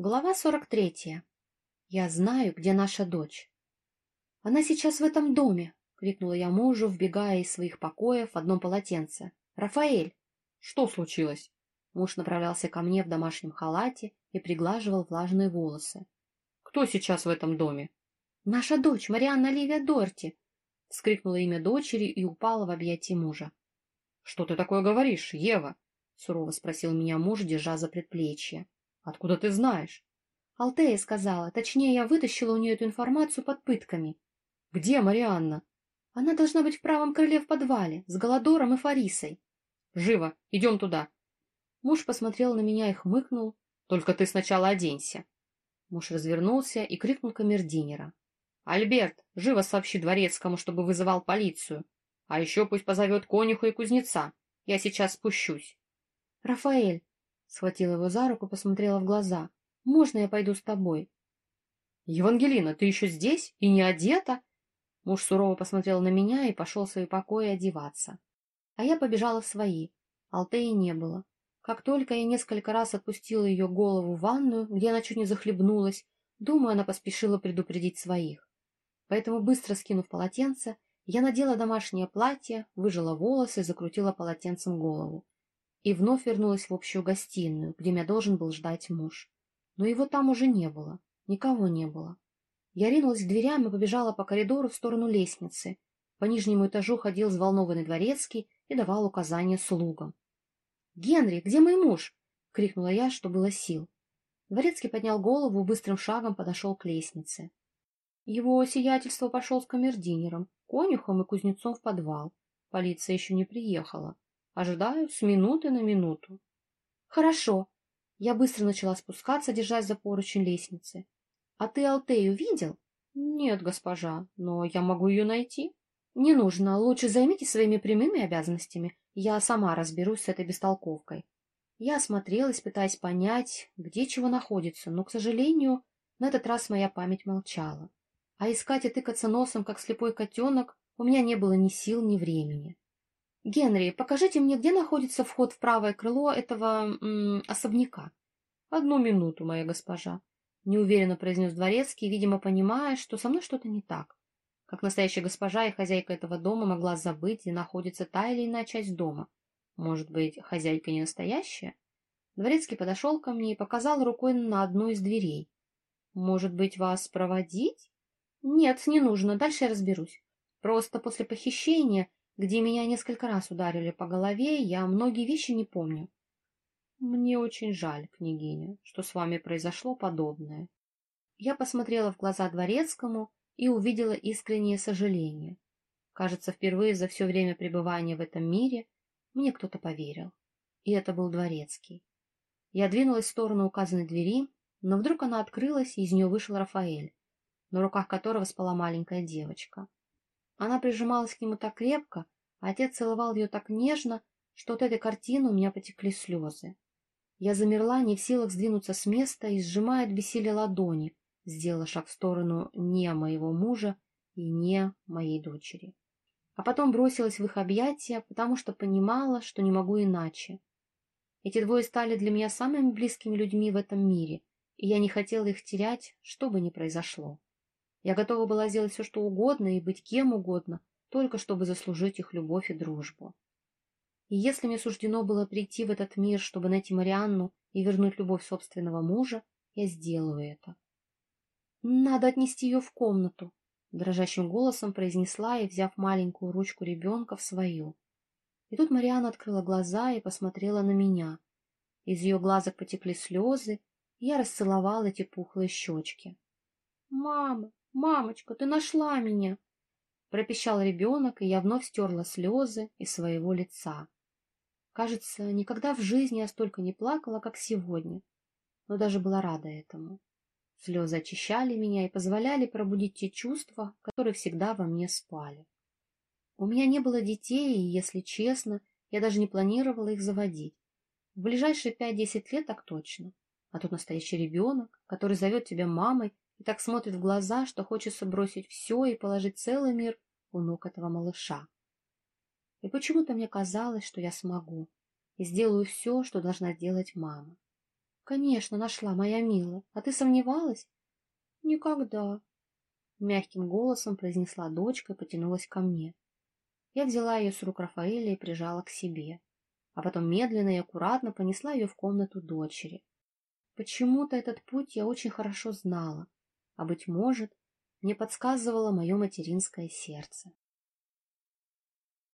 Глава 43. Я знаю, где наша дочь. Она сейчас в этом доме, крикнула я мужу, вбегая из своих покоев в одном полотенце. Рафаэль, что случилось? Муж направлялся ко мне в домашнем халате и приглаживал влажные волосы. Кто сейчас в этом доме? Наша дочь, Марианна Ливия Дорти, вскрикнула имя дочери и упала в объятия мужа. Что ты такое говоришь, Ева? сурово спросил меня муж, держа за предплечье. Откуда ты знаешь? Алтея сказала. Точнее, я вытащила у нее эту информацию под пытками. Где Марианна? Она должна быть в правом крыле в подвале, с Голодором и Фарисой. Живо, идем туда. Муж посмотрел на меня и хмыкнул. Только ты сначала оденься. Муж развернулся и крикнул камердинера. Альберт, живо сообщи дворецкому, чтобы вызывал полицию. А еще пусть позовет конюха и кузнеца. Я сейчас спущусь. Рафаэль, Схватила его за руку, посмотрела в глаза. «Можно я пойду с тобой?» «Евангелина, ты еще здесь и не одета?» Муж сурово посмотрел на меня и пошел в свои покои одеваться. А я побежала в свои. Алтеи не было. Как только я несколько раз отпустила ее голову в ванную, где она чуть не захлебнулась, думаю, она поспешила предупредить своих. Поэтому, быстро скинув полотенце, я надела домашнее платье, выжила волосы и закрутила полотенцем голову и вновь вернулась в общую гостиную, где меня должен был ждать муж. Но его там уже не было, никого не было. Я ринулась к дверям и побежала по коридору в сторону лестницы. По нижнему этажу ходил взволнованный дворецкий и давал указания слугам. — Генри, где мой муж? — крикнула я, что было сил. Дворецкий поднял голову, быстрым шагом подошел к лестнице. Его сиятельство пошел с камердинером, конюхом и кузнецом в подвал. Полиция еще не приехала. Ожидаю с минуты на минуту. Хорошо. Я быстро начала спускаться, держась за поручень лестницы. А ты Алтею видел? Нет, госпожа, но я могу ее найти. Не нужно, лучше займитесь своими прямыми обязанностями. Я сама разберусь с этой бестолковкой. Я осмотрелась, пытаясь понять, где чего находится, но, к сожалению, на этот раз моя память молчала. А искать и тыкаться носом, как слепой котенок, у меня не было ни сил, ни времени. Генри, покажите мне, где находится вход в правое крыло этого м, особняка. Одну минуту, моя госпожа, неуверенно произнес дворецкий, видимо, понимая, что со мной что-то не так. Как настоящая госпожа и хозяйка этого дома могла забыть, где находится та или иная часть дома. Может быть, хозяйка не настоящая? Дворецкий подошел ко мне и показал рукой на одну из дверей. Может быть, вас проводить? Нет, не нужно, дальше я разберусь. Просто после похищения где меня несколько раз ударили по голове, я многие вещи не помню. Мне очень жаль, княгиня, что с вами произошло подобное. Я посмотрела в глаза дворецкому и увидела искреннее сожаление. Кажется, впервые за все время пребывания в этом мире мне кто-то поверил. И это был дворецкий. Я двинулась в сторону указанной двери, но вдруг она открылась, и из нее вышел Рафаэль, на руках которого спала маленькая девочка. Она прижималась к нему так крепко, а отец целовал ее так нежно, что от этой картины у меня потекли слезы. Я замерла, не в силах сдвинуться с места и, сжимая от бессилия ладони, сделала шаг в сторону не моего мужа и не моей дочери. А потом бросилась в их объятия, потому что понимала, что не могу иначе. Эти двое стали для меня самыми близкими людьми в этом мире, и я не хотела их терять, что бы ни произошло. Я готова была сделать все, что угодно и быть кем угодно, только чтобы заслужить их любовь и дружбу. И если мне суждено было прийти в этот мир, чтобы найти Марианну и вернуть любовь собственного мужа, я сделаю это. Надо отнести ее в комнату, дрожащим голосом произнесла и, взяв маленькую ручку ребенка в свою. И тут Марианна открыла глаза и посмотрела на меня. Из ее глазок потекли слезы, и я расцеловала эти пухлые щечки. — Мама, «Мамочка, ты нашла меня!» Пропищал ребенок, и я вновь стерла слезы из своего лица. Кажется, никогда в жизни я столько не плакала, как сегодня, но даже была рада этому. Слезы очищали меня и позволяли пробудить те чувства, которые всегда во мне спали. У меня не было детей, и, если честно, я даже не планировала их заводить. В ближайшие пять-десять лет так точно. А тут настоящий ребенок, который зовет тебя мамой и так смотрит в глаза, что хочется бросить все и положить целый мир у ног этого малыша. И почему-то мне казалось, что я смогу и сделаю все, что должна сделать мама. Конечно, нашла, моя милая. А ты сомневалась? Никогда. Мягким голосом произнесла дочка и потянулась ко мне. Я взяла ее с рук Рафаэля и прижала к себе, а потом медленно и аккуратно понесла ее в комнату дочери. Почему-то этот путь я очень хорошо знала, а, быть может, мне подсказывало мое материнское сердце.